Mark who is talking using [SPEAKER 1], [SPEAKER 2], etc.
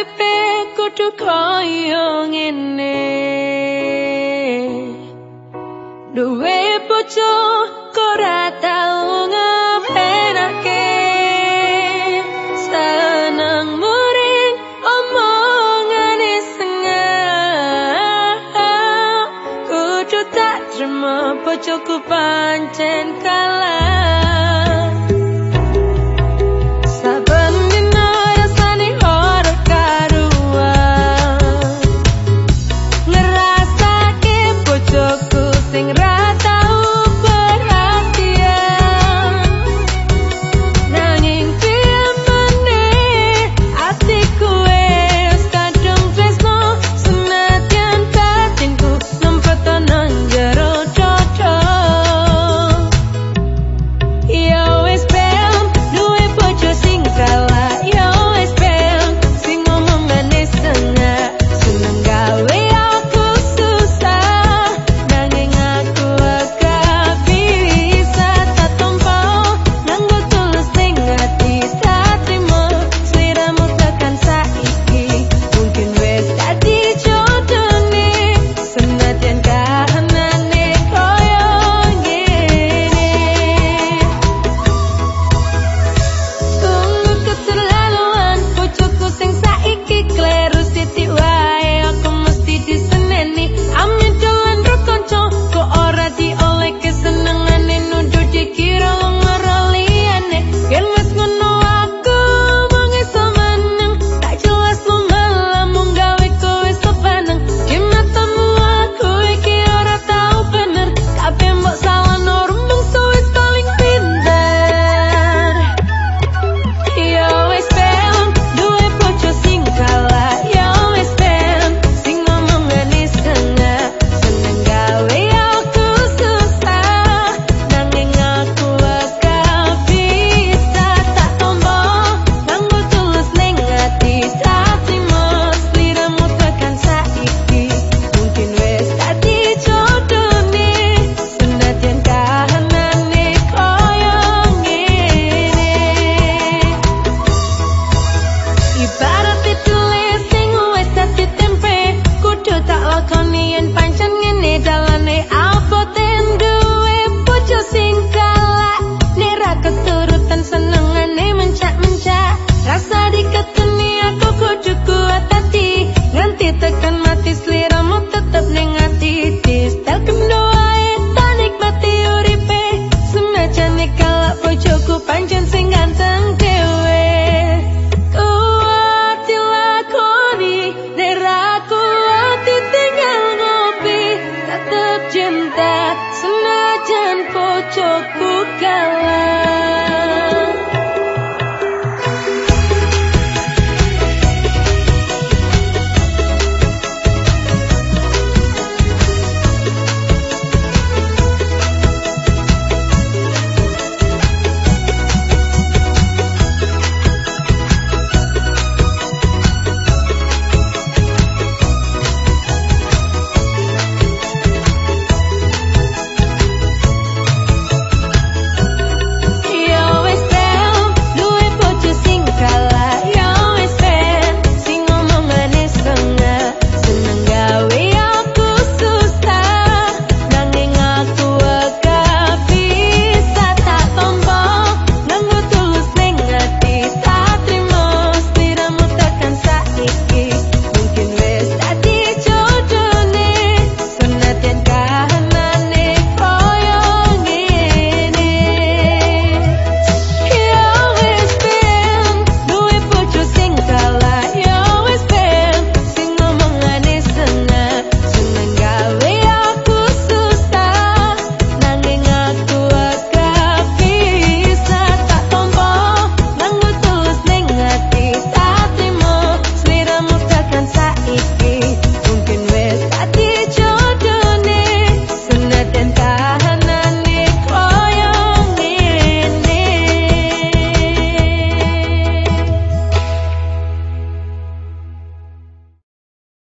[SPEAKER 1] uripe kudu kaya ngene. Duwe bojo ora tau ngapenake seneng muring omongane sengaja kudu tak tremo bojoku pancen kalah.